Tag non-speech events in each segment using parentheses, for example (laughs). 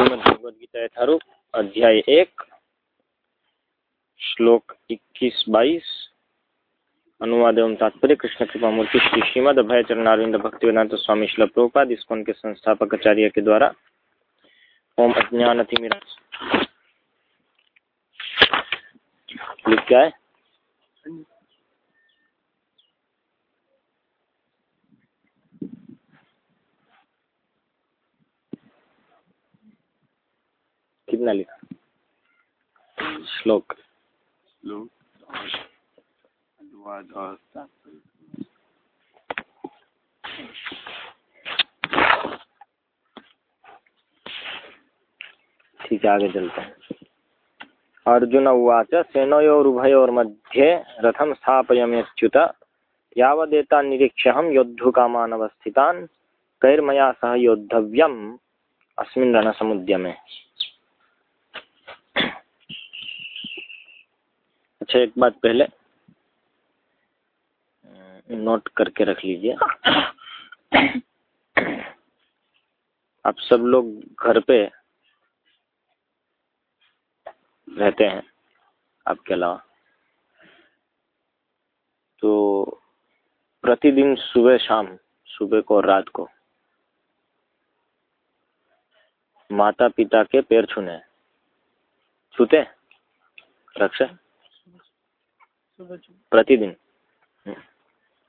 श्रीमद गीता अध्याय एक, श्लोक इक्कीस बाईस, अनुवाद एवं तात्पर्य, कृष्ण कृपा मूर्ति, श्री श्रीमद अभय चरणारविंद भक्ति वेदांत स्वामी शिल प्रभुपाद इसकोन के संस्थापक आचार्य के द्वारा, ओम अज्ञान लिख क्या है कितना लिखा? श्लोक। श्लोक अनुवाद और ठीक है आगे चलते हैं। अर्जुन उवाच सेनयोरुभयोर्मध्ये रथम स्थापयमेच्युत यावदेता निरीक्ष्यहं योद्धुकामानवस्थितान् कैर्मया सह योद्धव्यम अस्मिन् रणसमुद्यमे। अच्छा एक बात पहले। नोट करके रख लीजिए। आप सब लोग घर पे रहते हैं, आपके अलावा। तो प्रतिदिन सुबह शाम, सुबह को और रात को माता पिता के पैर छूने। छूते? रक्षा? प्रतिदिन।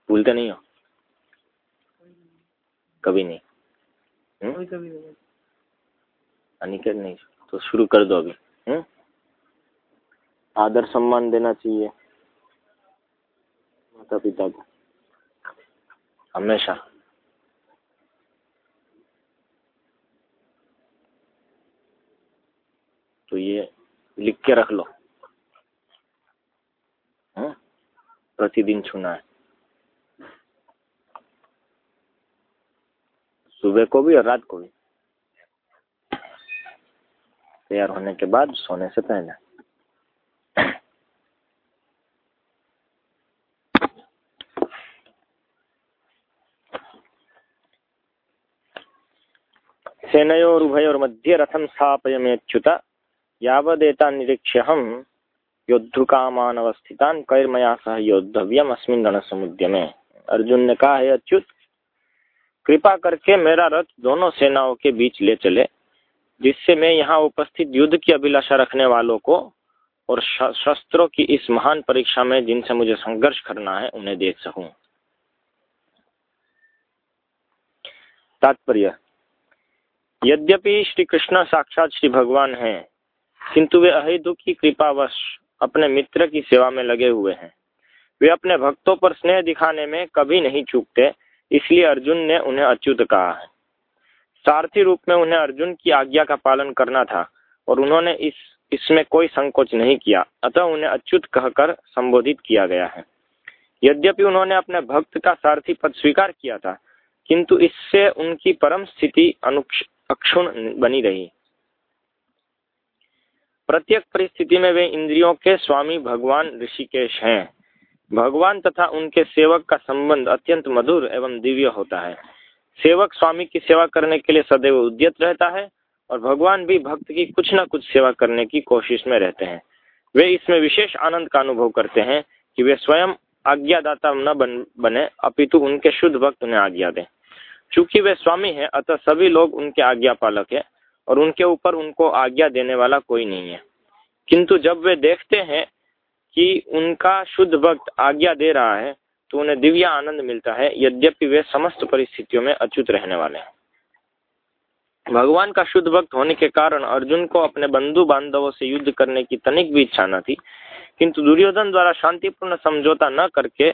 भूलते नहीं हो? कभी नहीं। हम्म? अनिकेत नहीं तो शुरू कर दो अभी। हम्म? आदर सम्मान देना चाहिए। माता पिता को। हमेशा। तो ये लिख के रख लो। प्रतिदिन छूना है। सुबह को भी और रात को भी। तैयार होने के बाद सोने से पहले। सेनयोरुभयोर्मध्ये रथम स्थापयमेच्युत। यावदेता निरीक्ष्य हम योद्धुकामानवस्थितान कैर्मया सह योद्धव्यम अस्मिन रण समुद्य में अर्जुन ने कहा, है अच्युत, कृपा करके मेरा रथ दोनों सेनाओं के बीच ले चले, जिससे मैं यहाँ उपस्थित युद्ध की अभिलाषा रखने वालों को और शस्त्रों की इस महान परीक्षा में जिनसे मुझे संघर्ष करना है, उन्हें देख सकूँ। तात्पर्य, यद्यपि श्री कृष्ण साक्षात श्री भगवान हैं, किंतु वे अहितु की कृपावश अपने मित्र की सेवा में लगे हुए हैं। वे अपने भक्तों पर स्नेह दिखाने में कभी नहीं चूकते, इसलिए अर्जुन ने उन्हें अच्युत कहा है। सारथी रूप में उन्हें अर्जुन की आज्ञा का पालन करना था, और उन्होंने इस, इसमें कोई संकोच नहीं किया, अतः उन्हें अच्युत कहकर संबोधित किया गया है। यद्यपि उन्होंने अपने भक्त का सारथी पद स्वीकार किया था, किंतु इससे उनकी परम स्थिति अक्षुण बनी रही। प्रत्येक परिस्थिति में वे इंद्रियों के स्वामी भगवान ऋषिकेश हैं। भगवान तथा उनके सेवक का संबंध अत्यंत मधुर एवं दिव्य होता है। सेवक स्वामी की सेवा करने के लिए सदैव उद्यत रहता है और भगवान भी भक्त की कुछ न कुछ सेवा करने की कोशिश में रहते हैं। वे इसमें विशेष आनंद का अनुभव करते हैं कि वे स्वयं आज्ञादाता न बन, बने, अपितु उनके शुद्ध भक्त उन्हें आज्ञा दें। चूँकि वे स्वामी हैं, अतः सभी लोग उनके आज्ञा पालक है। और उनके ऊपर उनको आज्ञा देने वाला कोई नहीं है। किंतु जब वे देखते हैं कि उनका शुद्ध भक्त आज्ञा दे रहा है तो उन्हें दिव्य आनंद मिलता है, यद्यपि वे समस्त परिस्थितियों में अच्युत रहने वाले हैं। भगवान का शुद्ध भक्त होने के कारण अर्जुन को अपने बंधु बांधवों से युद्ध करने की तनिक भी इच्छा न थी। किंतु दुर्योधन द्वारा शांतिपूर्ण समझौता न करके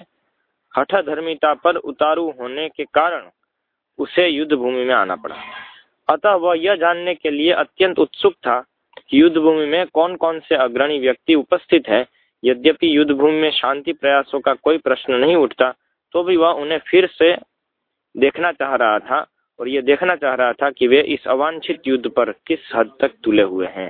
हठ धर्मिता पर उतारू होने के कारण उसे युद्ध भूमि में आना पड़ा। अतः वह यह जानने के लिए अत्यंत उत्सुक था कि युद्ध भूमि में कौन कौन से अग्रणी व्यक्ति उपस्थित है। यद्यपि युद्ध भूमि में शांति प्रयासों का कोई प्रश्न नहीं उठता तो भी वह उन्हें फिर से देखना चाह रहा था और ये देखना चाह रहा था कि वे इस अवांछित युद्ध पर किस हद तक तुले हुए हैं।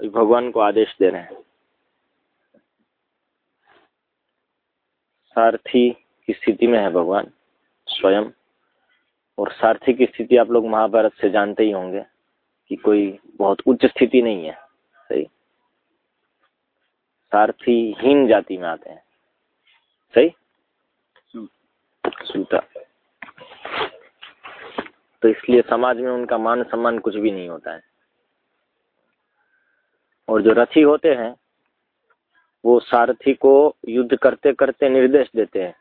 भगवान को आदेश दे रहे हैं। सारथी की स्थिति में है भगवान, स्वयं। और सारथी की स्थिति आप लोग महाभारत से जानते ही होंगे कि कोई बहुत उच्च स्थिति नहीं है, सही? सारथी हीन जाति में आते हैं, सही? सूता तो इसलिए समाज में उनका मान सम्मान कुछ भी नहीं होता है। और जो रथी होते हैं, वो सारथी को युद्ध करते करते निर्देश देते हैं।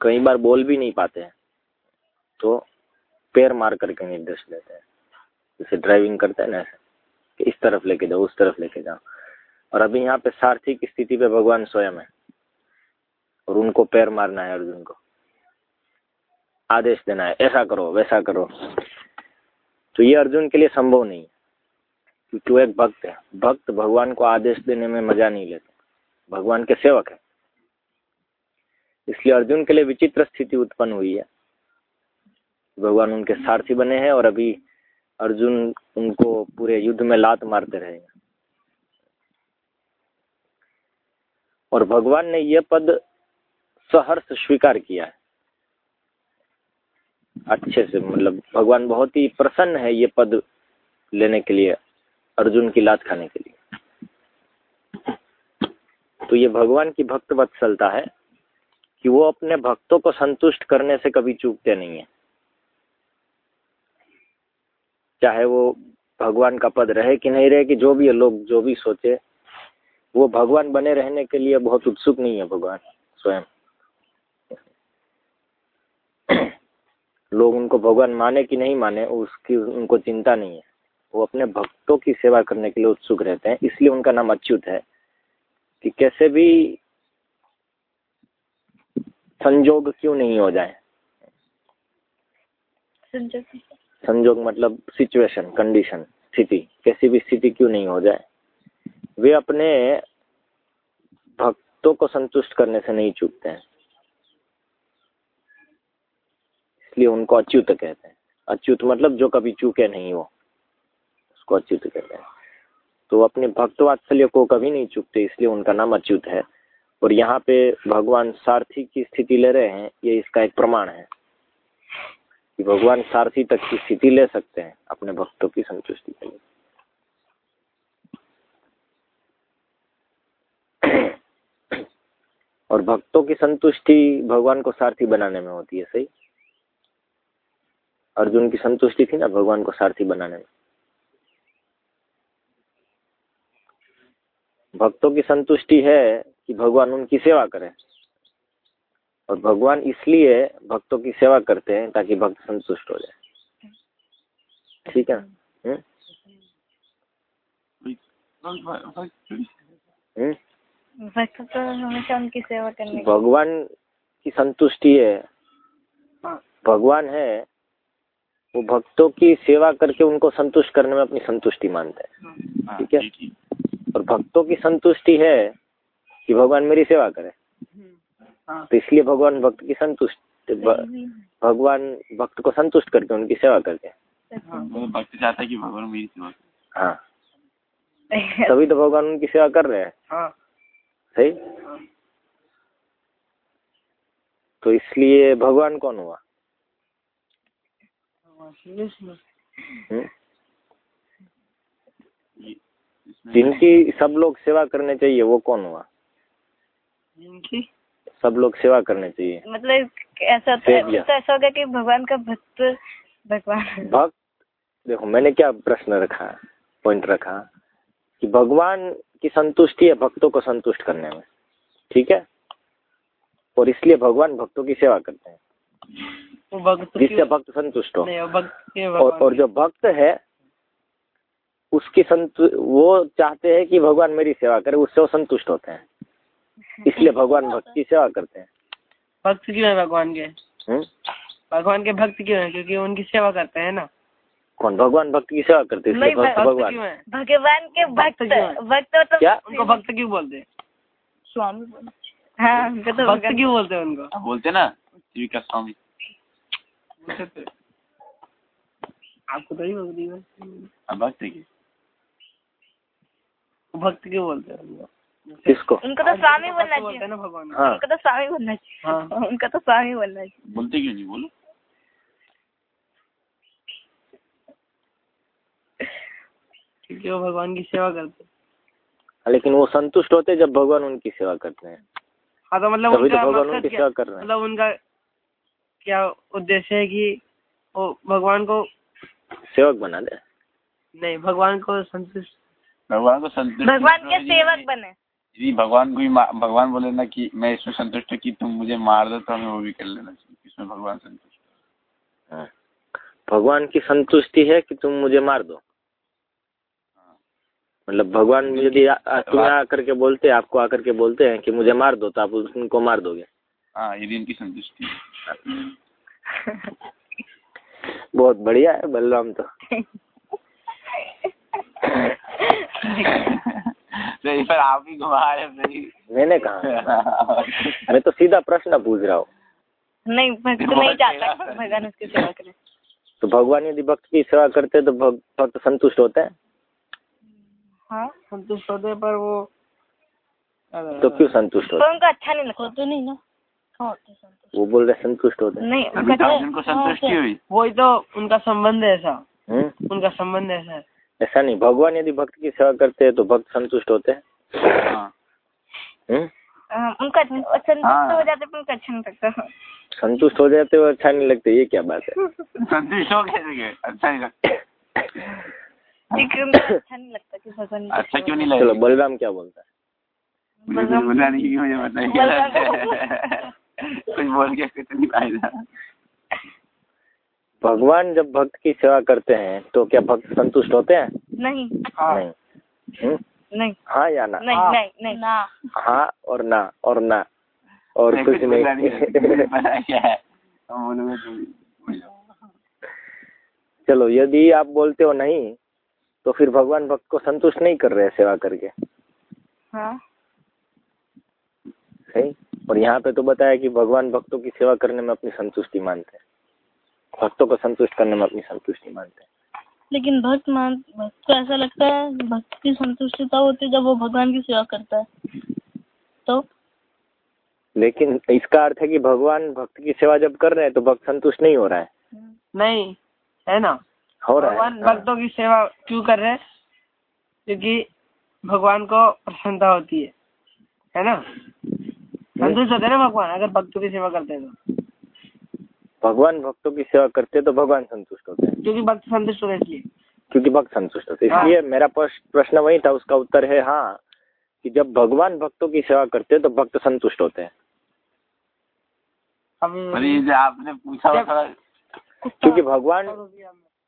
कई बार बोल भी नहीं पाते हैं तो पैर मार करके निर्देश देते हैं। जैसे ड्राइविंग करते हैं ना, कि इस तरफ़ लेके जाओ, उस तरफ़ लेके जाओ। और अभी यहाँ पे सारथी की स्थिति पे भगवान स्वयं है, और उनको पैर मारना है अर्जुन को। आदेश देना है, ऐसा करो, वैसा करो। तो ये अर्जुन के लिए संभव नहीं है। क्योंकि वो एक भक्त है। भक्त भगवान को आदेश देने में मज़ा नहीं लेते। भगवान के सेवक है। इसलिए अर्जुन के लिए विचित्र स्थिति उत्पन्न हुई है। भगवान उनके सारथी बने हैं और अभी अर्जुन उनको पूरे युद्ध में लात मारते रहेंगे और भगवान ने यह पद सहर्ष स्वीकार किया है। अच्छे से मतलब भगवान बहुत ही प्रसन्न है ये पद लेने के लिए। अर्जुन की लात खाने के लिए। तो ये भगवान की भक्त वत्सलता है कि वो अपने भक्तों को संतुष्ट करने से कभी चूकते नहीं है। चाहे वो भगवान का पद रहे कि नहीं रहे, कि जो भी है लोग, जो भी सोचे, वो भगवान बने रहने के लिए बहुत उत्सुक नहीं है भगवान स्वयं। लोग उनको भगवान माने कि नहीं माने, उसकी उनको चिंता नहीं है। वो अपने भक्तों की सेवा करने के लिए उत्सुक रहते हैं इसलिए उनका नाम अच्युत है कि कैसे भी संजोग क्यों नहीं हो जाए? संजोग मतलब सिचुएशन कंडीशन स्थिति। कैसी भी स्थिति क्यों नहीं हो जाए? वे अपने भक्तों को संतुष्ट करने से नहीं चूकते हैं। इसलिए उनको अच्युत कहते हैं। अच्युत मतलब जो कभी चूके नहीं हो उसको अच्युत कहते हैं। तो अपने भक्त वात्सल्य को कभी नहीं चूकते, इसलिए उनका नाम अच्युत है। और यहाँ पे भगवान सारथी की स्थिति ले रहे हैं, ये इसका एक प्रमाण है। कि भगवान सारथी तक की स्थिति ले सकते हैं अपने भक्तों की संतुष्टि के लिए। (clears throat) और भक्तों की संतुष्टि भगवान को सारथी बनाने में होती है, सही? अर्जुन की संतुष्टि थी ना, भगवान को सारथी बनाने में। भक्तों की संतुष्टि है कि भगवान उनकी सेवा करें। और भगवान इसलिए भक्तों की सेवा करते हैं ताकि भक्त संतुष्ट हो जाए। ठीक है? भक्त तो हमेशा उनकी सेवा करने भगवान की संतुष्टि है। भगवान है वो भक्तों की सेवा करके उनको संतुष्ट करने में अपनी संतुष्टि मानते हैं ठीक है। और भक्तों की संतुष्टि है कि भगवान मेरी सेवा करे। तो इसलिए भगवान भक्त की संतुष्ट भगवान भक्त को संतुष्ट करके उनकी सेवा करते हैं। भक्त चाहता है कि भगवान मेरी सेवा करे। हाँ। (laughs) तभी तो भगवान उनकी सेवा कर रहे हैं। हाँ। सही? तो इसलिए भगवान कौन हुआ? हम्म? जिनकी सब लोग सेवा करने चाहिए वो कौन हुआ? जिनकी सब लोग सेवा करने चाहिए। मतलब ऐसा है। तो ऐसा होगा कि भगवान का भक्त भगवान। भक्त? देखो मैंने क्या प्रश्न रखा पॉइंट रखा कि भगवान की संतुष्टि है भक्तों को संतुष्ट करने में। ठीक है? और इसलिए भगवान भक्तों की सेवा करते हैं। वो भक्त जिससे भक्त संतुष्ट हो। और, और जो भक्त है उसकी संतु वो चाहते हैं कि भगवान मेरी सेवा करे उससे वो संतुष्ट होते हैं। इसलिए भगवान भक्त की सेवा करते हैं। भक्त क्यों है भगवान के? हम्म? भगवान के भक्त क्यों है? क्योंकि उनकी सेवा करते हैं ना। कौन भगवान भक्त की सेवा करते हैं? भगवान। भगवान के भक्त भक्त मतलब क्या? उनको भक्त क्यों बोलते हैं? स्वामी हाँ। तो भक्त क्यों बोलते हैं उनको? बोलते ना जीविका स्वामी। हैं। आपको तो ही भक्त है। अब भक्त है क्या? भक्त क्यों बोलते हैं उनको? किसको? उनको तो स्वामी बनना चाहिए। ना भगवान को। हाँ। उनको तो स्वामी बनना चाहिए। हाँ। उनको तो स्वामी बनना चाहिए। बोलते क्यों नहीं? बोलो। क्योंकि वो भगवान की सेवा करते हैं। लेकिन वो संतुष्ट होते जब भगवान उनकी सेवा करते हैं। हाँ तो मतलब तभी तो उनका भगवान मकसद उनकी सेवा कर रहे हैं। मतलब उनका क्या उद्देश्य है कि वो भगवान को सेवक बना दे। नहीं भगवान को संतुष्ट भगवान को संतुष्ट भगवान के सेवक बने। यदि भगवान को ही भगवान बोले ना कि मैं इसमें संतुष्ट हूँ कि तुम मुझे मार दो तो हमें वो भी कर लेना चाहिए इसमें भगवान संतुष्ट हाँ। भगवान की संतुष्टि है कि तुम मुझे मार दो। मतलब भगवान यदि आ- आ- तुम्हें आकर के बोलते हैं आपको आकर के बोलते हैं कि मुझे मार दो तो आप उनको मार दोगे। हाँ यदि उनकी संतुष्टि बहुत बढ़िया है बलराम तो। (laughs) नहीं पर आप ही घुमा रहे हो सही। मैंने कहा। (laughs) मैं तो सीधा प्रश्न पूछ रहा हूँ। नहीं भक्त नहीं चाहता भगवान उसकी सेवा करे। तो भगवान यदि भक्त की सेवा करते हैं तो भक्त संतुष्ट होते हैं? हाँ। संतुष्ट होते हैं पर वो तो क्यों संतुष्ट होते उनको अच्छा नहीं लगता। तो नहीं ना। हाँ वो बोल रहे संतुष्ट होते नहीं अभी उनका तो तो- उनको हाँ, संतुष्टि हुई वही तो उनका संबंध है ऐसा। हम्म? उनका संबंध ऐसा है। ऐसा नहीं भगवान यदि भक्त की सेवा करते हैं तो भक्त संतुष्ट होते हैं। हाँ। हम्म? हाँ, उनका संतुष्ट हाँ। हो जाते पर उनको अच्छा नहीं लगता। संतुष्ट हो जाते हो अच्छा नहीं लगता ये क्या बात है? संतुष्ट हो गए अच्छा नहीं लगता। अच्छा नहीं लगता कि भगवान अच्छा क्यों नहीं चलो बलराम क्या बोलता है? मुझे कुछ बोला नहीं कि मुझे बताइए कुछ बोल के कुछ नहीं फ़ायदा। भगवान जब भक्त की सेवा करते हैं तो क्या भक्त संतुष्ट होते हैं? नहीं। हाँ। नहीं। हम्म? नहीं। हाँ या ना? नहीं हाँ। नहीं नहीं। ना। हाँ और ना और ना। और नहीं, (laughs) कुछ नहीं। (laughs) चलो यदि आप बोलते हो नहीं तो फिर भगवान भक्त को संतुष्ट नहीं कर रहे हैं सेवा करके। हाँ। सही? और यहाँ पे तो बताया कि भगवान भक्तों की सेवा करने में अपनी संतुष्टि मानते हैं। भक्तों को संतुष्ट करने में अपनी संतुष्टि मानते। हैं लेकिन भक्त मान भक्त को ऐसा लगता है भक्त की संतुष्टि तब होती है जब वो भगवान की सेवा करता है। तो? लेकिन इसका अर्थ है कि भगवान भक्त की सेवा जब कर रहे हैं तो भक्त संतुष्ट नहीं हो रहा है। नहीं है ना? हो रहा भगवान है। हाँ। भक्तों की सेवा क्यों कर रहे हैं? क्योंकि भगवान को प्रसन्नता होती है। है ना? संतुष्ट होते ना भगवान अगर भक्तों की सेवा करते हैं तो। भगवान भक्तों की सेवा करते हैं तो भगवान संतुष्ट होते हैं। क्योंकि भक्त संतुष्ट होते हैं। इसलिए क्योंकि भक्त संतुष्ट होते हैं। हाँ। इसलिए मेरा प्रश्न प्रश्न वही था उसका उत्तर है हाँ कि जब भगवान भक्तों की सेवा करते हैं तो भक्त संतुष्ट होते हैं। अब आपने पूछा क्योंकि भगवान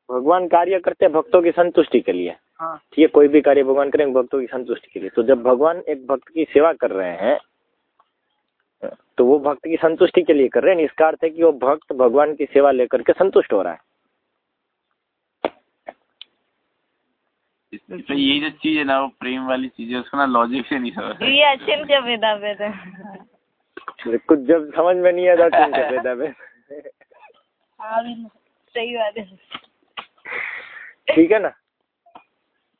भगवान कार्य करते हैं भक्तों की संतुष्टि के लिए। हाँ। ठीक है कोई भी कार्य भगवान करेंगे भक्तों की संतुष्टि के लिए। तो जब भगवान एक भक्त की सेवा कर रहे हैं तो वो भक्त की संतुष्टि के लिए कर रहे हैं। इसका अर्थ है कि वो भक्त भगवान की सेवा लेकर के संतुष्ट हो रहा है। तो ये जो चीज़ है ना वो प्रेम वाली चीज़ है उसको ना लॉजिक से नहीं समझ ये कुछ जब समझ में नहीं आता में सही बात है। ठीक है ना?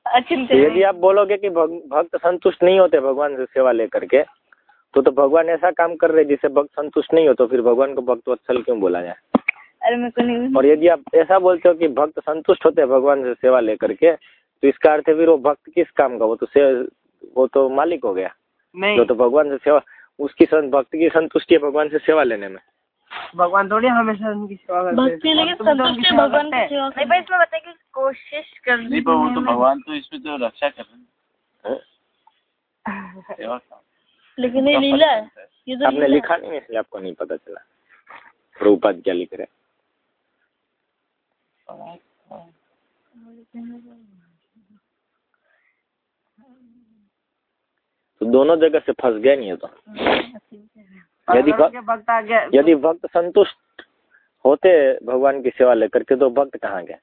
अच्छे तो यदि आप बोलोगे कि भक्त संतुष्ट नहीं होते भगवान से सेवा लेकर के तो तो भगवान ऐसा काम कर रहे हैं जिससे भक्त संतुष्ट नहीं हो तो फिर भगवान को भक्त वत्सल क्यों बोला जाए? अरे मेरे को नहीं और यदि आप ऐसा बोलते हो कि भक्त संतुष्ट होते हैं भगवान से सेवा लेकर के तो इसका अर्थ है फिर वो भक्त किस काम का? वो तो से वो तो मालिक हो गया। नहीं। जो तो भगवान से सेवा उसकी सं- भक्त की संतुष्टि है भगवान से सेवा लेने में। भगवान थोड़ी हमेशा उनकी सेवा करते हैं। भगवान नहीं इसमें बताइए कि कोशिश कर नहीं वो तो भगवान तो इसमें तो रक्षा कर रहे हाँ? (laughs) ये लीला है। ये तो आपने लिखा नहीं इसलिए आपको नहीं पता चला। प्रभुपाद क्या लिख रहे तो दोनों जगह से फंस गए नहीं है तो। यदि भक्त- यदि भक्त संतुष्ट होते भगवान की सेवा लेकर के तो भक्त कहाँ गए?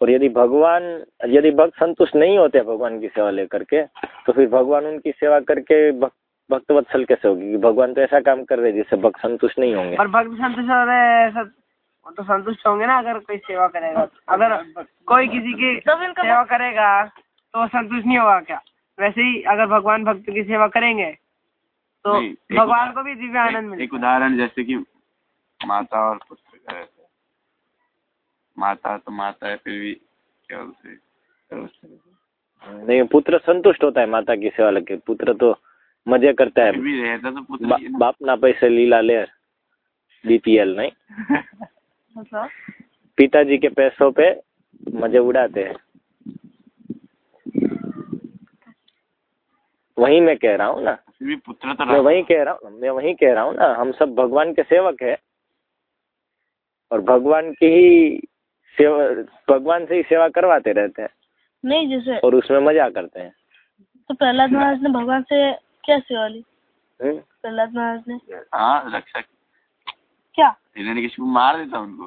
और यदि भगवान यदि भक्त संतुष्ट नहीं होते भगवान की सेवा लेकर के तो फिर भगवान उनकी सेवा करके भक्त भक्त वत्सल कैसे होगी? कि भगवान तो ऐसा काम कर रहे हैं जिससे भक्त संतुष्ट नहीं होंगे। और भक्त संतुष्ट हो रहे हैं वो तो संतुष्ट होंगे ना अगर कोई सेवा करेगा। तो। अगर कोई किसी की इनका सेवा करेगा तो संतुष्ट नहीं होगा क्या? वैसे ही अगर भगवान भक्त की सेवा करेंगे तो भगवान को भी दिव्य आनंद एक उदाहरण जैसे कि माता और पुत्र माता तो माता है फिर भी क्या उसे नहीं पुत्र संतुष्ट होता है माता की सेवा लेके। पुत्र तो मज़े करता है। भी रहता तो पुत्र बा। बाप ना पैसे लीला ले बीपीएल नहीं। मतलब? पिताजी के पैसों पे मज़े उड़ाते हैं। वही मैं कह रहा हूँ ना। भी पुत्र तो मैं वही कह रहा हूँ मैं वही कह रहा हूँ ना। हम सब भगवान के सेवक है। और भगवान की ही सेवा भगवान से ही सेवा करवाते रहते हैं। नहीं जैसे और उसमें मज़ा करते हैं। तो प्रहलाद महाराज ने भगवान से क्या सेवा ली? हम्म? प्रहलाद महाराज ने। हाँ रक्षा क्या? हिरण्य किसी को मार देता उनको।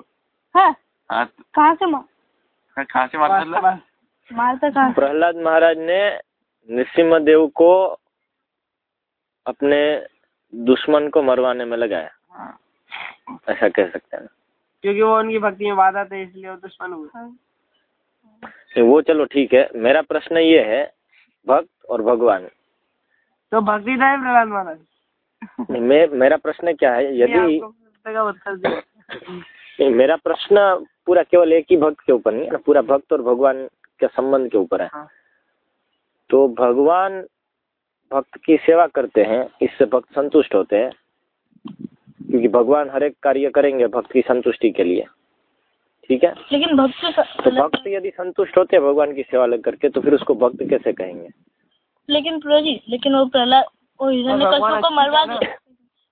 हाँ। हाँ तो- कहाँ से मार? कहाँ से मार बस, मारता कहाँ प्रहलाद महाराज ने नृसिम्ह देव को अपने दुश्मन को मरवाने में लगाया। हाँ। ऐसा कह सकते हैं। क्योंकि वो उनकी भक्ति में बाधा थे इसलिए वो दुश्मन हुए। हाँ। वो चलो ठीक है। मेरा प्रश्न ये है भक्त और भगवान। तो भक्ति था प्रहलाद महाराज? मैं मेरा प्रश्न क्या है? यदि नहीं, मेरा प्रश्न पूरा केवल एक ही भक्त के ऊपर नहीं है पूरा भक्त और भगवान के संबंध के ऊपर है। हाँ। तो भगवान भक्त की सेवा करते हैं इससे भक्त संतुष्ट होते हैं। क्योंकि भगवान हर एक कार्य करेंगे भक्त की संतुष्टि के लिए। ठीक है? लेकिन भक्त तो भक्त यदि संतुष्ट होते हैं भगवान की सेवा लेकर के तो फिर उसको भक्त कैसे कहेंगे? लेकिन जी लेकिन वो प्रहलाद वो हिरण्य को मरवा दिया।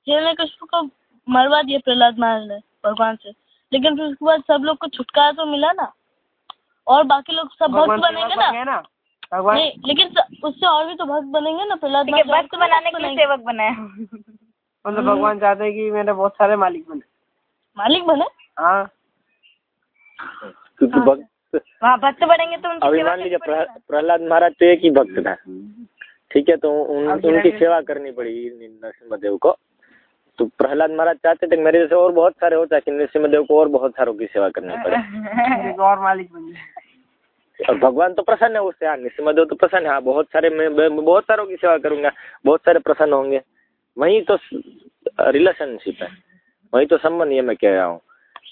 हिरण्य को मरवा दिया प्रहलाद महाराज ने भगवान से। लेकिन फिर उसके बाद सब लोग को छुटकारा तो मिला ना? और बाकी लोग सब भक्त बनेंगे ना? भगवान नहीं लेकिन उससे और भी तो भक्त बनेंगे ना प्रहलाद भक्त बनाने के लिए सेवक बनाया मतलब भगवान चाहते हैं कि मेरे बहुत सारे मालिक बने। मालिक बने? हाँ। क्योंकि भक्त वहाँ भक्त बनेंगे तो अभी मान लीजिए प्रहलाद महाराज तो एक ही भक्त था ठीक है तो उन, उनकी सेवा करनी पड़ी नरसिम्हदेव को। तो प्रहलाद महाराज चाहते थे मेरे जैसे और बहुत सारे हो ताकि नरसिम्हदेव को और बहुत सारों की सेवा करनी पड़े। (laughs) और मालिक बन जाए। और भगवान तो प्रसन्न है उससे। हाँ नरसिम्हदेव तो प्रसन्न है। हाँ बहुत सारे मैं बहुत सारों की सेवा करूँगा। बहुत सारे प्रसन्न होंगे। वही तो रिलेशनशिप है। वही तो संबंध ये मैं कह रहा हूँ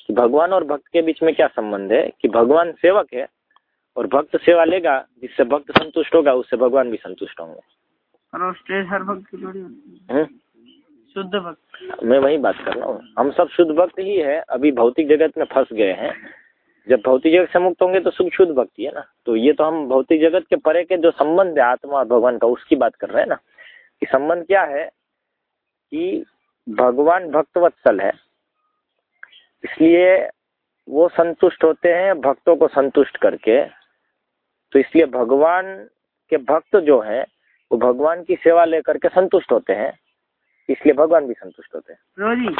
कि भगवान और भक्त के बीच में क्या संबंध है कि भगवान सेवक है और भक्त सेवा लेगा जिससे भक्त संतुष्ट होगा उससे भगवान भी संतुष्ट होंगे। हर भक्त की जोड़ी है। हम्म? शुद्ध भक्त। मैं वही बात कर रहा हूँ। हम सब शुद्ध भक्त ही है। अभी भौतिक जगत में फंस गए हैं। जब भौतिक जगत से मुक्त होंगे तो सुख शुद्ध भक्ति है ना। तो ये तो हम भौतिक जगत के परे के जो संबंध है आत्मा और भगवान का उसकी बात कर रहे हैं ना। कि संबंध क्या है? कि भगवान भक्त वत्सल है। इसलिए वो संतुष्ट होते हैं भक्तों को संतुष्ट करके। तो इसलिए भगवान के भक्त जो हैं वो भगवान की सेवा लेकर के संतुष्ट होते हैं। इसलिए भगवान भी संतुष्ट होते हैं। रोजी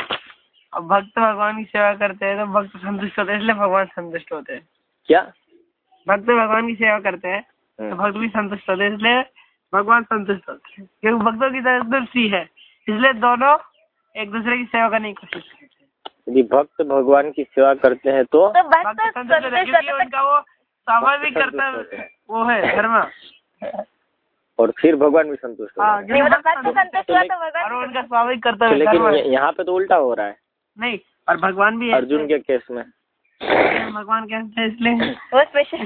अब भक्त भगवान की सेवा करते हैं तो भक्त संतुष्ट होते हैं इसलिए भगवान संतुष्ट होते हैं। क्या? भक्त भगवान की सेवा करते हैं तो हम्म। भक्त भी संतुष्ट होते हैं इसलिए भगवान संतुष्ट होते हैं। क्योंकि भक्तों की संतुष्टि है। इसलिए दोनों एक दूसरे की सेवा करने की कोशिश यदि भक्त भगवान की सेवा करते हैं तो? तो भक्त हैं क्योंकि उनका वो स्वाभाविक हैं। वो है धर्म। और फिर भगवान भी संतुष्ट हाँ, हैं तो और उनका स्वाभाविक तो कर्तव्य लेकिन धर्म है। ये- यहाँ पे तो उल्टा हो रहा है। नहीं और भगवान भी अर्जुन के केस में। भगवान के अंश है इसलिए। वो स्पेशल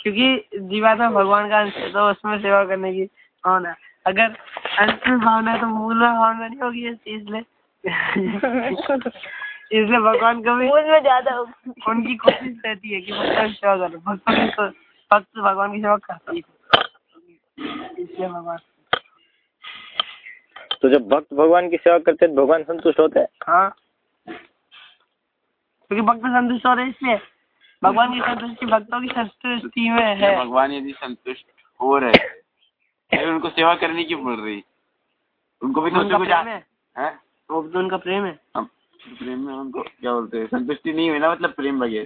क्योंकि जीवात्मा भगवान का अंश है तो उसमें सेवा करने की भावना अगर अंश में भावना है तो मूल में भावना नहीं होगी इस इसलिए (laughs) इसलिए भगवान कभी मूल में ज़्यादा होगा। उनकी कोशिश रहती है कि भक्तों की सेवा करो। भक्तों की भक्त भगवान की सेवा करते ही। इसलिए भगवान तो जब भक्त भगवान की सेवा करते हैं तो भगवान संतुष्ट होते हैं? हाँ। क्योंकि भक्त संतुष्ट हो रहे हैं इसलिए। भगवान की संतुष्टि भक्तों की संतुष्टि में है। भगवान यदि संतुष्ट हो रहे उनको सेवा करने की पड़ रही। उनको भी तो उनका कुछ प्रेम है। हैं? वो तो उनका प्रेम है। प्रेम में उनको क्या बोलते हैं? संतुष्टि नहीं हुई ना मतलब प्रेम बगैर।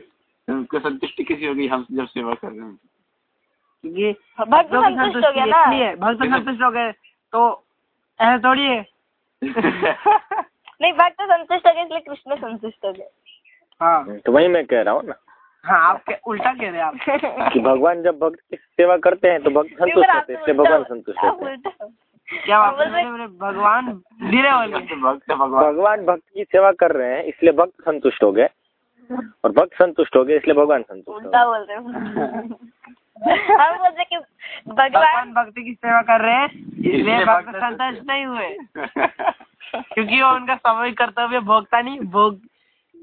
तो उनको संतुष्टि कैसी होगी हम जब सेवा कर रहे हैं। क्योंकि भक्त संतुष्ट हो गया ना। इसलिए भक्त संतुष्ट हो गए तो ऐसा थोड़ी है। (laughs) नहीं भक्त संतुष्ट हो गए इसलिए कृष्ण संतुष्ट हो गए। हाँ। तो वही मैं कह रहा हूँ ना। हाँ आप क्या- उल्टा कह रहे हैं आप। (laughs) कि भगवान जब भक्त की सेवा करते हैं तो भक्त संतुष्ट होते हैं इसलिए भगवान संतुष्ट होते हैं। क्या बात है? भगवान धीरे भक्त भगवान भगवान भक्त की सेवा कर रहे हैं इसलिए भक्त संतुष्ट हो गए। और भक्त संतुष्ट हो गए इसलिए भगवान संतुष्ट हो उल्टा बोल रहे हम बोल रहे कि भगवान भगवान भक्ति की सेवा कर रहे हैं इसलिए भक्त संतुष्ट नहीं हुए। (laughs) क्योंकि वो उनका सामूहिक कर्तव्य भोगता नहीं भोग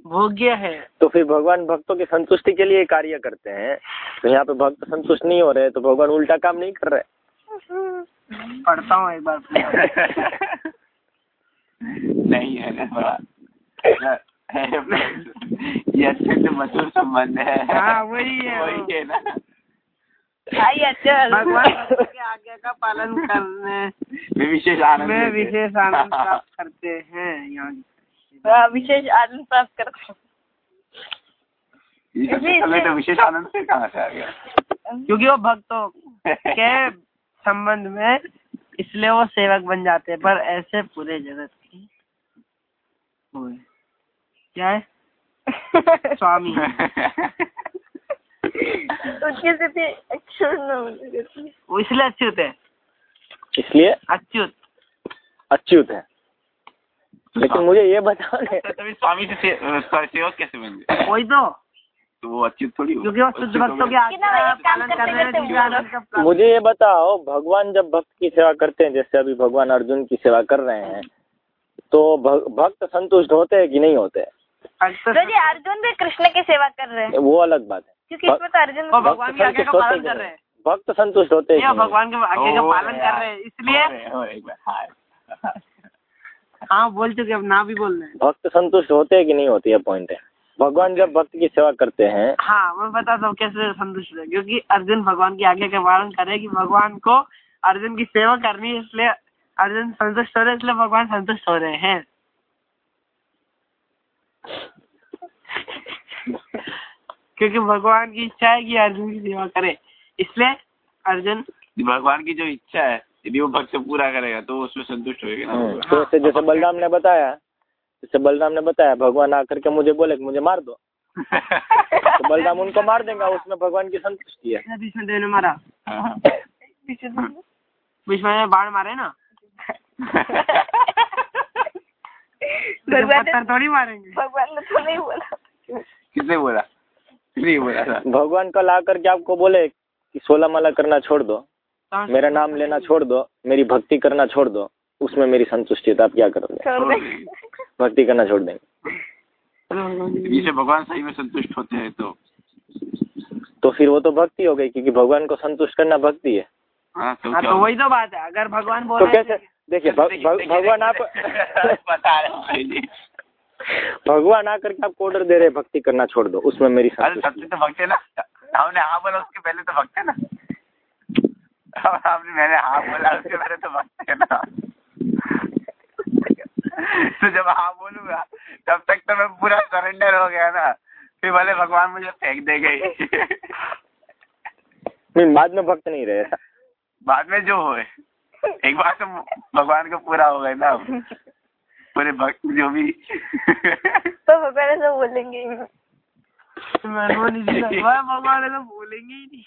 भोग्य है। तो फिर भगवान भक्तों की संतुष्टि के लिए कार्य करते हैं। तो यहाँ पे भक्त संतुष्ट नहीं हो रहे तो भगवान उल्टा काम नहीं कर रहे। पढ़ता हूँ एक बार नहीं है ना बड़ा है ये अत्यंत मधुर संबंध है। हाँ वही है। वही है ना। आइए चल भगवान की आज्ञा का पालन करने में विशेष आनंद। विशेष आनंद प्राप्त करते हैं यहाँ हाँ, विशेष आनंद प्राप्त करते हैं। तो विशेष आनंद से कहाँ से आ गया? क्योंकि वो भक्तों (laughs) के संबंध में इसलिए वो सेवक बन जाते हैं पर ऐसे पूरे जगत की क्या है? (laughs) स्वामी। उनकी स्थिति है। वो इसलिए अच्युत है। इसलिए? अच्युत अच्युत है। लेकिन मुझे ये बताओ ना तो तभी स्वामी से सेवक कैसे बन गए? वही तो। तो वो अच्युत थोड़ी क्योंकि वो शुद्ध भक्तों की का प्राप्त- मुझे ये बताओ भगवान जब भक्त की सेवा करते हैं जैसे अभी भगवान अर्जुन की सेवा कर रहे हैं तो भक्त संतुष्ट होते हैं कि नहीं होते? भक्त तो जी अर्जुन भी कृष्ण की सेवा कर रहे हैं। वो अलग बात है। क्योंकि इसमें तो अर्जुन भगवान की आज्ञा का पालन कर रहे हैं। भक्त संतुष्ट होते हैं? भगवान के आज्ञा का पालन कर रहे हैं इसलिए है, हाँ। हाँ बोल चुके अब ना भी बोल रहे भक्त संतुष्ट होते हैं कि नहीं होती ये पॉइंट है। भगवान जब भक्त की सेवा करते हैं हाँ मैं बताता हूँ कैसे संतुष्ट है? क्योंकि अर्जुन भगवान की आज्ञा का पालन करे कि भगवान को अर्जुन की सेवा करनी है इसलिए अर्जुन संतुष्ट हो रहे इसलिए भगवान संतुष्ट हो रहे हैं। क्योंकि भगवान की इच्छा है कि अर्जुन की सेवा करे इसलिए अर्जुन भगवान की जो इच्छा है यदि वो भक्त पूरा करेगा तो उसमें संतुष्ट होएगा ना। हम्म, तो जैसे जैसे बलराम ने बताया जैसे बलराम ने बताया भगवान आकर के मुझे बोले कि मुझे मार दो। तो बलराम उनको मार देगा उसमें भगवान की संतुष्टि है। ने मारा। हाँ। ने मारे ना। भगवान थोड़ी मारेंगे। भगवान ने तो नहीं बोला। किसने बोला? नहीं बोला भगवान कल आकर के आपको बोले कि सोलह माला करना छोड़ दो। मेरा नाम लेना छोड़ दो मेरी भक्ति करना छोड़ दो उसमें मेरी संतुष्टि है तो आप क्या करोगे? भक्ति करना छोड़ देंगे। भगवान सही में संतुष्ट होते हैं तो। तो फिर वो तो भक्ति हो गई क्योंकि भगवान को संतुष्ट करना भक्ति है। हाँ तो हाँ तो वही तो बात है अगर भगवान बोल तो कैसे देखिए भग- भग- भगवान आप (laughs) बता रहे हो। भगवान आकर के आपको ऑर्डर दे रहे भक्ति करना छोड़ दो उसमें मेरी अरे संतुष्टि सबसे तो भक्त है ना। हमने हाँ बोला उसके पहले तो भक्त है ना। हमने मैंने हाँ बोला उसके बारे तो भक्त है ना तो जब हाँ बोलूँगा तब तक तो मैं पूरा सरेंडर हो गया ना। फिर भले भगवान मुझे फेंक दे गई नहीं, बाद में भक्त नहीं रहे। बाद में जो होए एक बार तो भगवान को पूरा हो गए ना। पूरे भक्त जो भी। तो भगवान ऐसा बोलेंगे ही। नहीं। भगवान ऐसा बोलेंगे ही नहीं।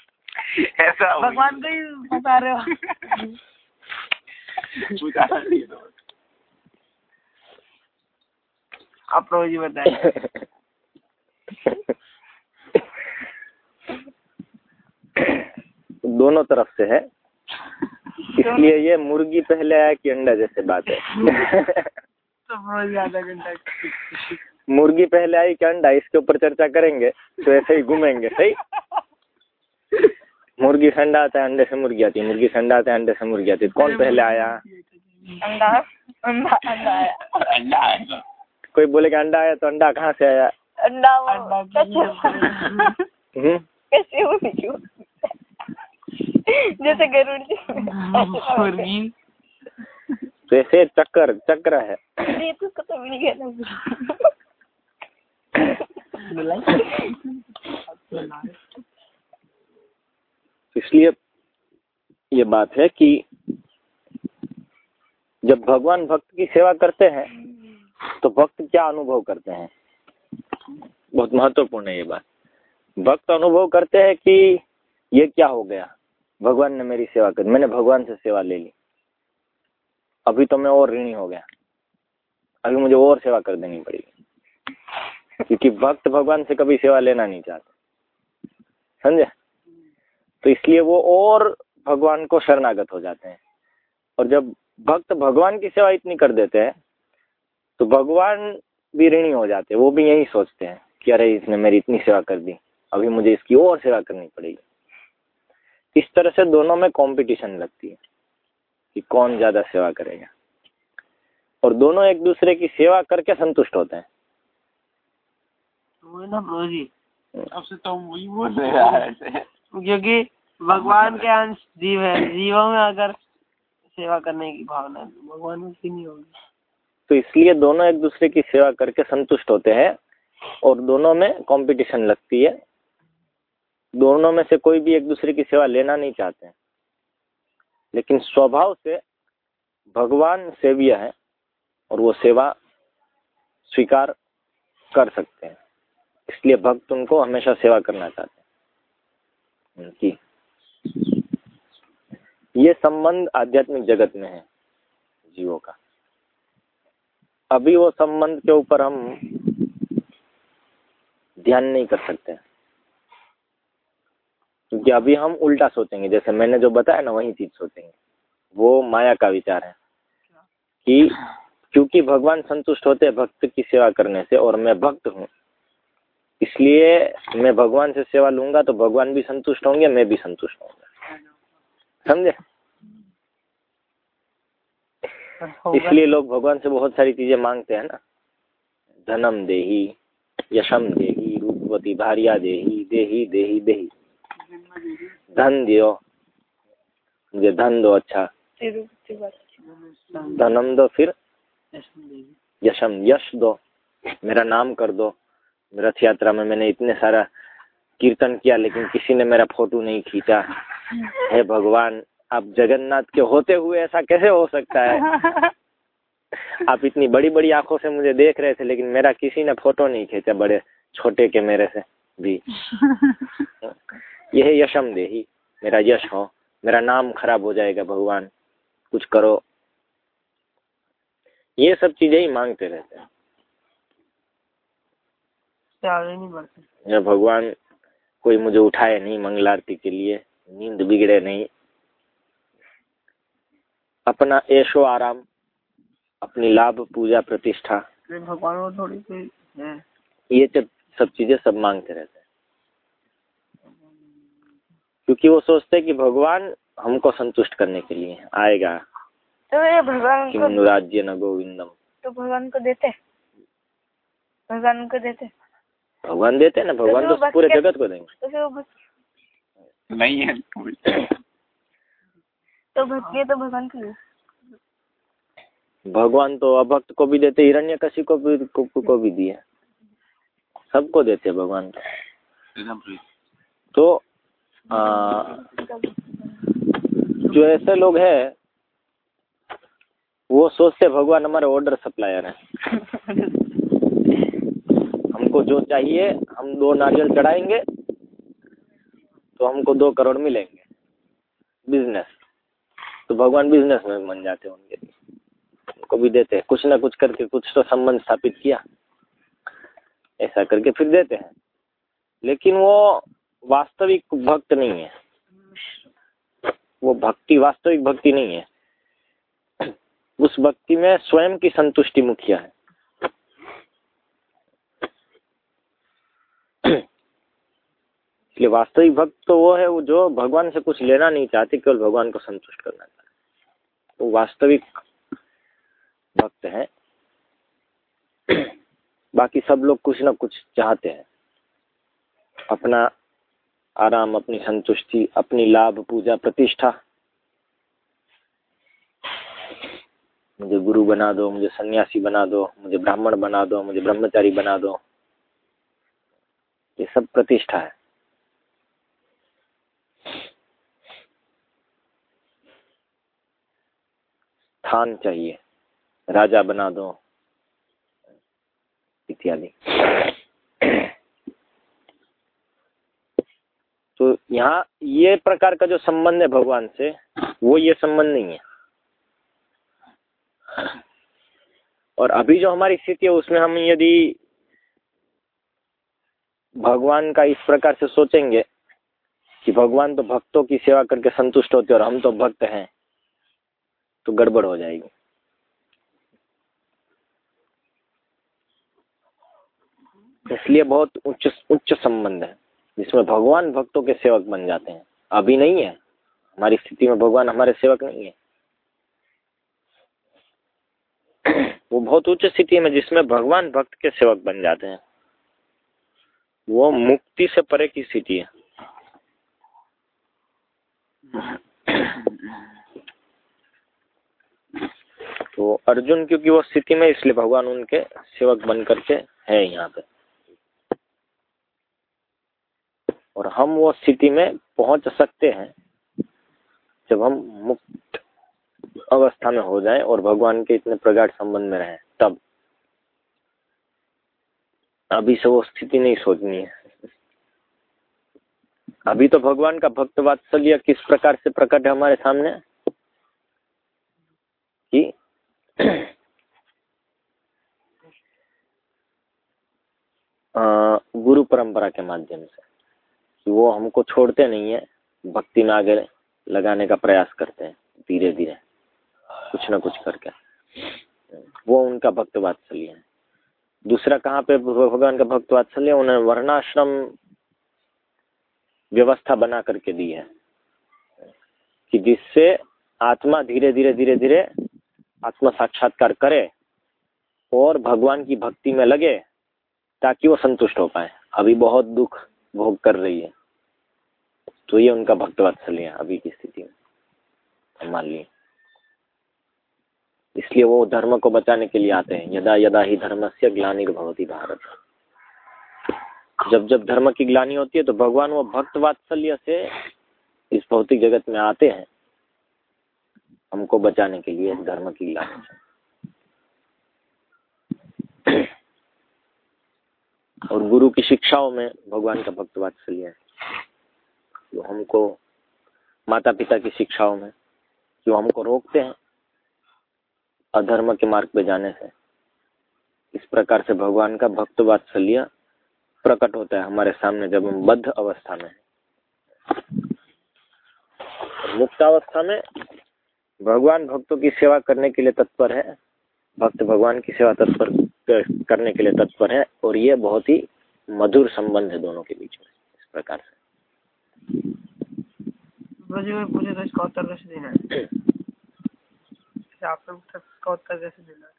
ऐसा भगवान को ही बता रहे हो नहीं। आप तो जी बताए दोनों तरफ़ से है। (laughs) इसलिए ये मुर्गी पहले आया कि अंडा जैसे बात है। (laughs) तो ज़्यादा (laughs) मुर्गी पहले आई कि अंडा इसके ऊपर चर्चा करेंगे तो ऐसे ही घूमेंगे सही? मुर्गी अंडा आता है अंडे से मुर्गी आती है। मुर्गी अंडा आता है अंडे से मुर्गी आती है। कौन पहले आया? अंडा अंडा अंडा आया। कोई बोले कि अंडा आया तो अंडा कहाँ से आया? अंडा। हम्म। कैसे वो नहीं जैसे गरुड़ जी। मुर्गी। तो ऐसे चक्कर चक्र है। ये तो उसको तो नहीं कहना इसलिए ये बात है कि जब भगवान भक्त की सेवा करते हैं तो भक्त क्या अनुभव करते हैं? बहुत महत्वपूर्ण है ये बात। भक्त अनुभव करते हैं कि ये क्या हो गया? भगवान ने मेरी सेवा कर, मैंने भगवान से सेवा ले ली। अभी तो मैं और ऋणी हो गया। अभी मुझे और सेवा कर देनी पड़ेगी। क्योंकि भक्त भगवान से कभी सेवा लेना नहीं चाहते। समझे? तो इसलिए वो और भगवान को शरणागत हो जाते हैं। और जब भक्त भगवान की सेवा इतनी कर देते हैं तो भगवान भी ऋणी हो जाते हैं। वो भी यही सोचते हैं कि अरे इसने मेरी इतनी सेवा कर दी अभी मुझे इसकी और सेवा करनी पड़ेगी। इस तरह से दोनों में कंपटीशन लगती है कि कौन ज़्यादा सेवा करेगा। और दोनों एक दूसरे की सेवा करके संतुष्ट होते हैं। वो ना प्रभु जी तो वही बोल (laughs) रहे हैं। ऐसे। क्योंकि भगवान के अंश जीव है। जीवों में अगर सेवा करने की भावना तो भगवान क्यों नहीं होगी। तो इसलिए दोनों एक दूसरे की सेवा करके संतुष्ट होते हैं और दोनों में कंपटीशन लगती है। दोनों में से कोई भी एक दूसरे की सेवा लेना नहीं चाहते हैं। लेकिन स्वभाव से भगवान सेव्य है और वो सेवा स्वीकार कर सकते हैं। इसलिए भक्त उनको हमेशा सेवा करना चाहते हैं। उनकी ये संबंध आध्यात्मिक जगत में है, जीवों का। अभी वो संबंध के ऊपर हम ध्यान नहीं कर सकते। क्योंकि अभी हम उल्टा सोचेंगे, जैसे मैंने जो बताया ना, वही चीज़ सोचेंगे। वो माया का विचार है कि क्योंकि भगवान संतुष्ट होते भक्त की सेवा करने से, और मैं भक्त हूँ इसलिए मैं भगवान से सेवा लूँगा तो भगवान भी संतुष्ट होंगे मैं भी संतुष्ट होऊँगा। समझे? इसलिए लोग भगवान से बहुत सारी चीज़ें मांगते हैं ना। धनम देही यशम देही रूपवती भारिया देही देही देही देही। धन दियो। मुझे धन दो अच्छा। धनम दो फिर। यशम यश दो। मेरा नाम कर दो। रथ यात्रा में मैंने इतने सारा कीर्तन किया लेकिन किसी ने मेरा फ़ोटो नहीं खींचा। हे भगवान आप जगन्नाथ के होते हुए ऐसा कैसे हो सकता है? (laughs) आप इतनी बड़ी बड़ी आँखों से मुझे देख रहे थे लेकिन मेरा किसी ने फ़ोटो नहीं खींचा बड़े छोटे के मेरे से भी। यह यशम देही मेरा यश हो। मेरा नाम खराब हो जाएगा भगवान। कुछ करो। ये सब चीज़ें ही मांगते रहते हैं। से आगे नहीं बढ़ते। या भगवान कोई मुझे उठाए नहीं मंगल आरती के लिए नींद बिगड़े नहीं। अपना ऐशो आराम अपनी लाभ पूजा प्रतिष्ठा। भगवान थोड़ी है। ये सब सब चीज़ें सब मांगते रहते हैं। क्योंकि वो सोचते हैं कि भगवान हमको संतुष्ट करने के लिए आएगा। तो ये भगवान को राज्य न गोविंदम। तो भगवान को देते भगवान को देते भगवान देते हैं ना भगवान तो पूरे जगत को देंगे। तो भक्त नहीं है। तो भक्ति तो भगवान की भगवान तो अभक्त को भी देते हिरण्य कशी को भी को, को, को भी दिए। सबको देते हैं भगवान तो। तो आ, जो ऐसे लोग हैं वो सोचते भगवान हमारे ऑर्डर सप्लायर हैं। (laughs) हमको जो चाहिए, हम दो नारियल चढ़ाएँगे तो हमको दो करोड़ मिलेंगे। बिज़नेस तो भगवान बिज़नेस में मन जाते हैं लिए उनको भी देते हैं। कुछ ना कुछ करके कुछ तो संबंध स्थापित किया। ऐसा करके फिर देते हैं। लेकिन वो वास्तविक भक्त नहीं है। वो भक्ति, वास्तविक भक्ति नहीं है। उस भक्ति में स्वयं की संतुष्टि मुखिया है। इसलिए वास्तविक भक्त तो वो है, वो जो भगवान से कुछ लेना नहीं चाहते, केवल भगवान को संतुष्ट करना चाहते वो वास्तविक भक्त है। बाकी सब लोग कुछ ना कुछ चाहते हैं। अपना आराम, अपनी संतुष्टि, अपनी लाभ, पूजा, प्रतिष्ठा। मुझे गुरु बना दो, मुझे सन्यासी बना दो, मुझे ब्राह्मण बना दो, मुझे ब्रह्मचारी बना दो। ये सब प्रतिष्ठा है। स्थान चाहिए। राजा बना दो। इत्यादि। तो यहाँ ये प्रकार का जो संबंध है भगवान से, वो ये संबंध नहीं है। और अभी जो हमारी स्थिति है, उसमें हम यदि भगवान का इस प्रकार से सोचेंगे कि भगवान तो भक्तों की सेवा करके संतुष्ट होते और हम तो भक्त हैं तो गड़बड़ हो जाएगी। इसलिए बहुत उच्च उच्च संबंध है, जिसमें भगवान भक्तों के सेवक बन जाते हैं। अभी नहीं है। हमारी स्थिति में भगवान हमारे सेवक नहीं है। (clears throat) वो बहुत उच्च स्थिति में, जिसमें भगवान भक्त के सेवक बन जाते हैं। वो मुक्ति से परे की स्थिति है। तो अर्जुन, क्योंकि वो स्थिति में इसलिए भगवान उनके सेवक बन करके है यहाँ पे। और हम वो स्थिति में पहुँच सकते हैं, जब हम मुक्त अवस्था में हो जाए और भगवान के इतने प्रगाढ़ संबंध में रहें, तब। अभी से वो स्थिति नहीं सोचनी है। अभी तो भगवान का भक्त वात्सल्य किस प्रकार से प्रकट है हमारे सामने कि गुरु परंपरा के माध्यम से कि वो हमको छोड़ते नहीं है, भक्ति में आगे लगाने का प्रयास करते हैं धीरे धीरे कुछ ना कुछ करके। वो उनका भक्त वात्सल्य है। दूसरा कहाँ पे भगवान का भक्त वात्सल्य उन्हें वर्णाश्रम व्यवस्था बना करके दी है कि जिससे आत्मा धीरे धीरे धीरे धीरे आत्मा साक्षात्कार करे और भगवान की भक्ति में लगे ताकि वो संतुष्ट हो पाए। अभी बहुत दुख भोग कर रही है। तो ये उनका भक्त वात्सल्य है अभी की स्थिति में। मान ली इसलिए वो धर्म को बचाने के लिए आते हैं। यदा यदा ही धर्म से ग्लानिर भवती भारत। जब जब धर्म की ग्लानी होती है तो भगवान वो भक्त वात्सल्य से इस भौतिक जगत में आते हैं। हमको बचाने के लिए, धर्म की से और गुरु की शिक्षाओं में भगवान का भक्त वात्सल्य है। जो हमको माता पिता की शिक्षाओं में, जो हमको रोकते हैं, अधर्म के मार्ग पे जाने से। इस प्रकार से भगवान का भक्त वात्सल्य प्रकट होता है हमारे सामने जब हम बद्ध अवस्था में मुक्त अवस्था में भगवान भक्तों की सेवा करने के लिए तत्पर है। भक्त भगवान की सेवा तत्पर करने के लिए तत्पर है और ये बहुत ही मधुर संबंध है दोनों के बीच में इस प्रकार से। पूछे तो इसका उत्तर कैसे देना है। आपने इसका उत्तर कैसे देना है।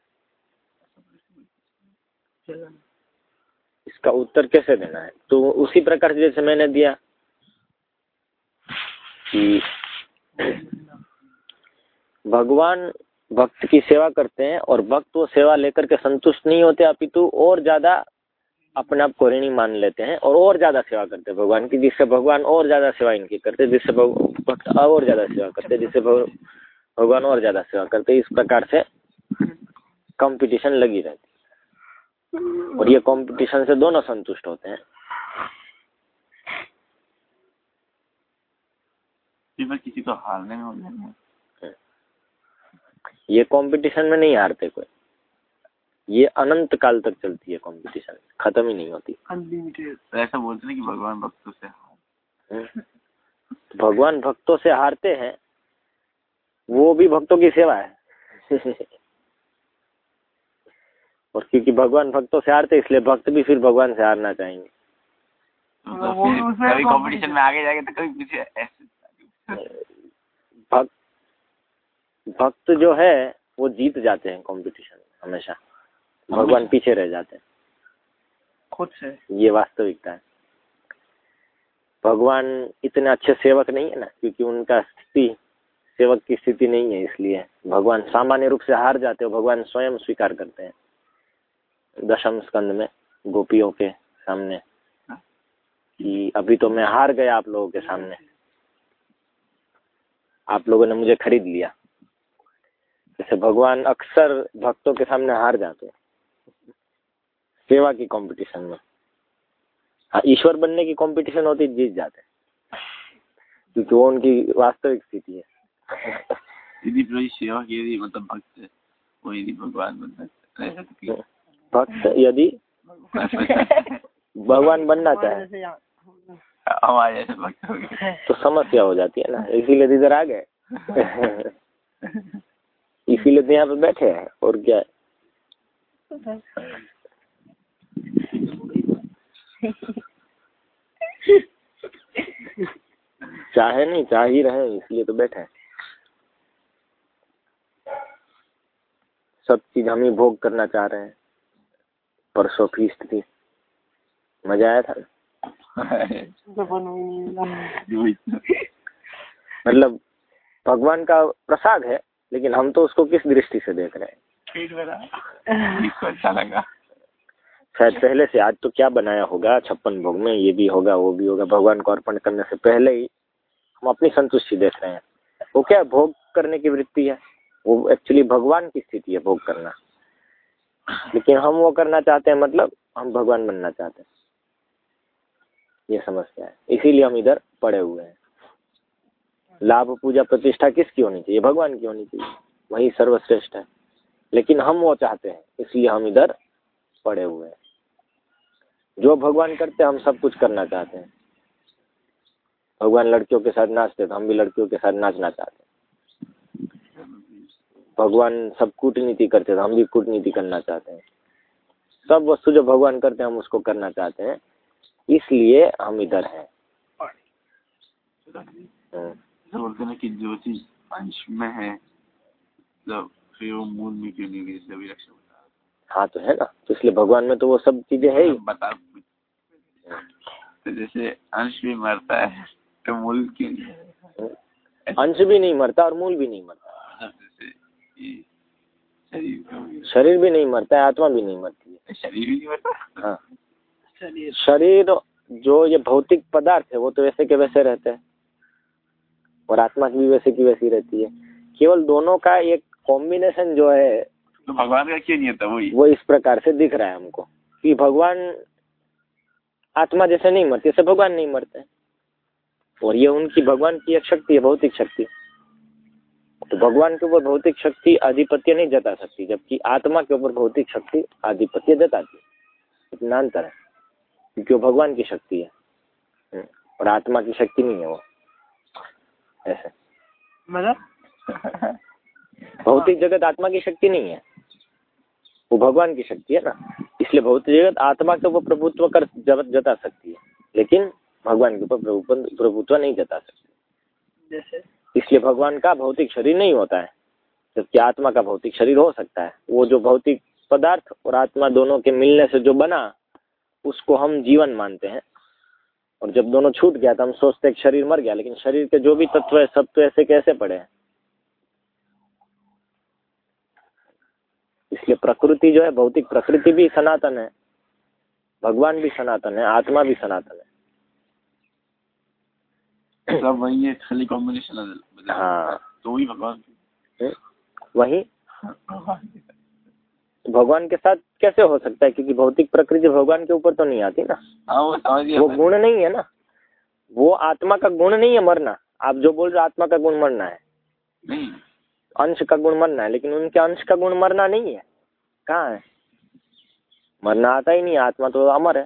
इसका उत्तर कैसे देना है? तो उसी प्रकार से जैसे मैंने दिया कि भगवान भक्त की सेवा करते हैं और भक्त वो सेवा लेकर के संतुष्ट नहीं होते अपितु और ज़्यादा अपने आप को ऋणी मान लेते हैं और और ज़्यादा सेवा करते हैं भगवान की, जिससे भगवान और ज़्यादा सेवा इनकी करते जिससे भक्त और ज़्यादा सेवा करते जिससे भगवान और ज़्यादा सेवा करते इस प्रकार से कंपटीशन लगी रहती है। और ये कंपटीशन से दोनों संतुष्ट होते हैं। किसी को हारने में हो जाएँगे। ये कंपटीशन में नहीं हारते कोई। ये अनंत काल तक चलती है कंपटीशन खत्म ही नहीं होती। अनलिमिटेड तो ऐसा बोलते हैं कि भगवान भक्तों से हार। तो भगवान भक्तों से हारते हैं वो भी भक्तों की सेवा है। और क्योंकि भगवान भक्तों से हारते इसलिए भक्त भी फिर भगवान से हारना चाहेंगे। तो कभी कंपटीशन में आगे जाएँगे तो कभी पीछे भक्त भक्त जो है वो जीत जाते हैं कंपटीशन हमेशा। भगवान पीछे रह जाते हैं। खुद से? ये वास्तविकता है। भगवान इतने अच्छे सेवक नहीं है ना क्योंकि उनका स्थिति सेवक की स्थिति नहीं है इसलिए भगवान सामान्य रूप से हार जाते हो भगवान स्वयं स्वीकार करते हैं। दशम स्कंद में गोपियों के सामने कि अभी तो मैं हार गया आप लोगों के सामने। आप लोगों ने मुझे खरीद लिया। जैसे भगवान अक्सर भक्तों के सामने हार जाते हैं। सेवा की कंपटीशन में। हाँ ईश्वर बनने की कंपटीशन होती जीत जाते हैं। क्योंकि वो उनकी वास्तविक स्थिति है। यदि प्रभु सेवा की यदि मतलब भक्त है वो यदि भगवान बनना रह भक्त यदि भगवान बनना चाहे। हमारे भक्त तो समस्या हो जाती है ना इसीलिए तो इधर आ गए। (laughs) इसीलिए तो यहाँ पे बैठे हैं और क्या? है चाहे नहीं चाह ही रहे इसलिए तो बैठे हैं। सब चीज़ हम ही भोग करना चाह रहे हैं। परसों फीस्ट थी मज़ा आया था। मतलब भगवान का प्रसाद है लेकिन हम तो उसको किस दृष्टि से देख रहे हैं? पेट भरा इसको अच्छा लगा। शायद पहले से आज तो क्या बनाया होगा? छप्पन भोग में ये भी होगा वो भी होगा भगवान को अर्पण करने से पहले ही हम अपनी संतुष्टि देख रहे हैं। वो क्या भोग करने की वृत्ति है? वो एक्चुअली भगवान की स्थिति है भोग करना। लेकिन हम वो करना चाहते हैं मतलब हम भगवान बनना चाहते हैं। ये समस्या है। इसीलिए हम इधर पड़े हुए हैं। लाभ पूजा प्रतिष्ठा किसकी होनी चाहिए? भगवान की होनी चाहिए। वही सर्वश्रेष्ठ है। लेकिन हम वो चाहते हैं, इसलिए हम इधर पड़े हुए हैं। जो भगवान करते हैं, हम सब कुछ करना चाहते हैं। भगवान लड़कियों के साथ नाचते तो हम भी लड़कियों के साथ नाचना चाहते हैं। भगवान सब कूटनीति करते तो हम भी कूटनीति करना चाहते हैं। सब वस्तु जो भगवान करते हैं, हम उसको करना चाहते हैं। इसलिए हम इधर हैं। तो बोलते हैं ना कि जो चीज़ अंश में है मतलब फिर वो मूल में क्यों नहीं होगी जैसे रक्षा बता हाँ तो है ना। तो इसलिए भगवान में तो वो सब चीज़ें है ही। बता तो जैसे अंश भी मरता है तो मूल क्यों नहीं अंश भी नहीं मरता और मूल भी नहीं मरता। शरीर भी- नहीं मरता है आत्मा भी नहीं मरती है। शरीर भी नहीं मरता? हाँ। शरीर जो ये भौतिक पदार्थ है वो तो वैसे के वैसे रहते हैं। और आत्मा की भी वैसे की वैसी रहती है। केवल दोनों का एक कॉम्बिनेशन जो है तो भगवान का क्यों नहीं होता वही? वो इस प्रकार से दिख रहा है हमको। कि भगवान आत्मा जैसे नहीं मरते ऐसे भगवान नहीं मरते। और ये उनकी भगवान की एक शक्ति है भौतिक शक्ति। तो भगवान के ऊपर भौतिक शक्ति आधिपत्य नहीं जता सकती जबकि आत्मा के ऊपर भौतिक शक्ति आधिपत्य जताती है। इतना अंतर है क्योंकि वो भगवान की शक्ति है। हम्म, और आत्मा की शक्ति नहीं है वो। ऐसे। मतलब? (laughs) भौतिक जगत आत्मा की शक्ति नहीं है। वो भगवान की शक्ति है ना। इसलिए भौतिक जगत आत्मा के ऊपर प्रभुत्व कर जता सकती है। लेकिन भगवान के ऊपर प्रभुत्व नहीं जता सकती। जैसे? इसलिए भगवान का भौतिक शरीर नहीं होता है। जबकि आत्मा का भौतिक शरीर हो सकता है। वो जो भौतिक पदार्थ और आत्मा दोनों के मिलने से जो बना उसको हम जीवन मानते हैं। और जब दोनों छूट गया तो हम सोचते हैं कि शरीर मर गया लेकिन शरीर के जो भी तत्व है सब तो ऐसे कैसे पड़े हैं? इसलिए प्रकृति जो है भौतिक प्रकृति भी सनातन है भगवान भी सनातन है आत्मा भी सनातन है। सब वही है खाली कॉम्बिनेशन हाँ। तो वही भगवान। हम्म, वही? भगवान भगवान के साथ कैसे हो सकता है? क्योंकि भौतिक प्रकृति भगवान के ऊपर तो नहीं आती ना। हाँ वो समझ गया वो गुण नहीं है ना। वो आत्मा का गुण नहीं है मरना। आप जो बोल रहे आत्मा का गुण मरना है। अंश का गुण मरना है लेकिन उनके अंश का गुण मरना नहीं है। कहाँ है? मरना आता ही नहीं है आत्मा तो अमर है।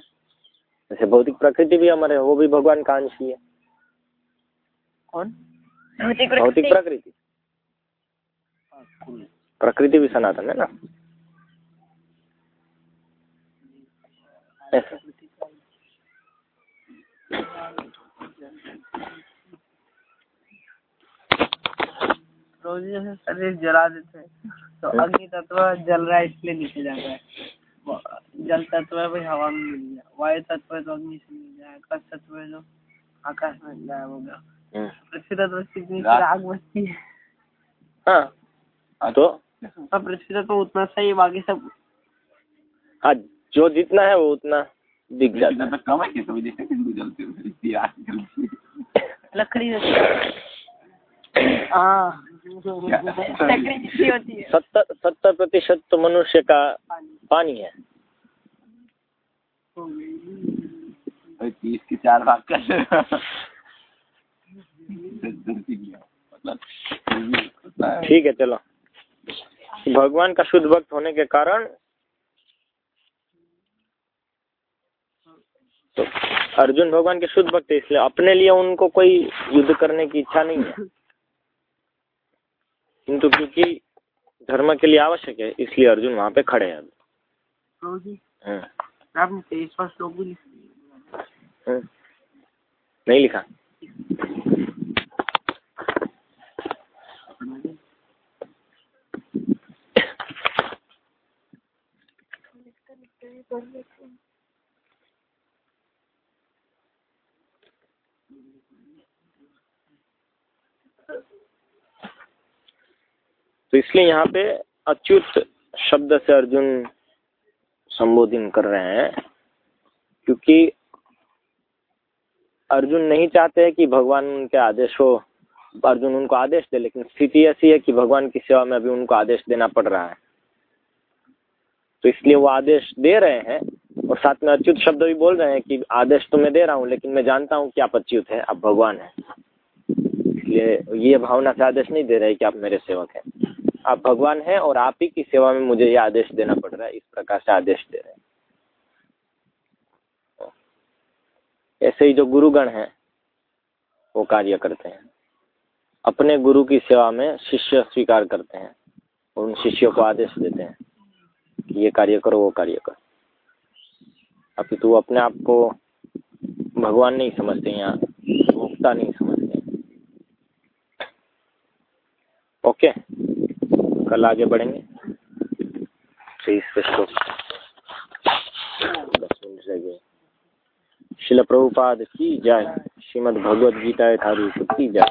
जैसे भौतिक प्रकृति भी अमर है वो भी भगवान का अंश ही है। कौन? भौतिक प्रकृति। प्रकृति भी सनातन है ना। रोज जैसे शरीर जला देते हैं तो अग्नि तत्व जल रहा है इसलिए नीचे जा रहा है। जल तत्व है भाई हवा में मिल गया। वायु तत्व है तो अग्नि से मिल जाए आकाश तत्व है तो आकाश में गायब हो गया। हम्म। पृथ्वी तत्व रात- आग बचती है। हाँ। तो? और पृथ्वी तत्व उतना सही बाकी सब हाँ। जो जितना है वो उतना दिख जाता है। तो कम है किसी को जलती है इतनी आग जलती है। लकड़ी है। हाँ है। सत्तर सत्तर प्रतिशत तो मनुष्य का पानी है। तीस के चार भाग कर है। मतलब है। ठीक है चलो। भगवान का शुद्ध भक्त होने के कारण तो अर्जुन भगवान के शुद्ध भक्त इसलिए अपने लिए उनको कोई युद्ध करने की इच्छा नहीं है। किंतु क्योंकि धर्म के लिए आवश्यक है इसलिए अर्जुन वहाँ पे खड़े हैं आपने तेईसवा श्लोक भी लिखा। हम्म। नहीं तो इसलिए यहाँ पे अच्युत शब्द से अर्जुन संबोधन कर रहे हैं, क्योंकि अर्जुन नहीं चाहते हैं कि भगवान उनके आदेश हो। अर्जुन उनको आदेश दे, लेकिन स्थिति ऐसी है कि भगवान की सेवा में अभी उनको आदेश देना पड़ रहा है। तो इसलिए वो आदेश दे रहे हैं और साथ में अच्युत शब्द भी बोल रहे हैं कि आदेश तो मैं दे रहा हूँ, लेकिन मैं जानता हूँ कि आप अच्युत हैं, आप भगवान हैं। इसलिए ये भावना से आदेश नहीं दे रहे कि आप मेरे सेवक हैं। आप भगवान हैं और आप ही की सेवा में मुझे ये आदेश देना पड़ रहा है, इस प्रकार से आदेश दे रहे हैं। ऐसे ही जो गुरुगण हैं, वो कार्य करते हैं। अपने गुरु की सेवा में शिष्य स्वीकार करते हैं और उन शिष्यों को आदेश देते हैं कि ये कार्य करो, वो कार्य करो। अपितु वो अपने आप को भगवान नहीं समझते यहाँ भोक्ता नहीं समझते। ओके? कल आगे बढ़ेंगे। तेईस श्लोक दस मिनट रह गए। शिल प्रभुपाद की जय। श्रीमद भगवद गीता यथारूप की जय।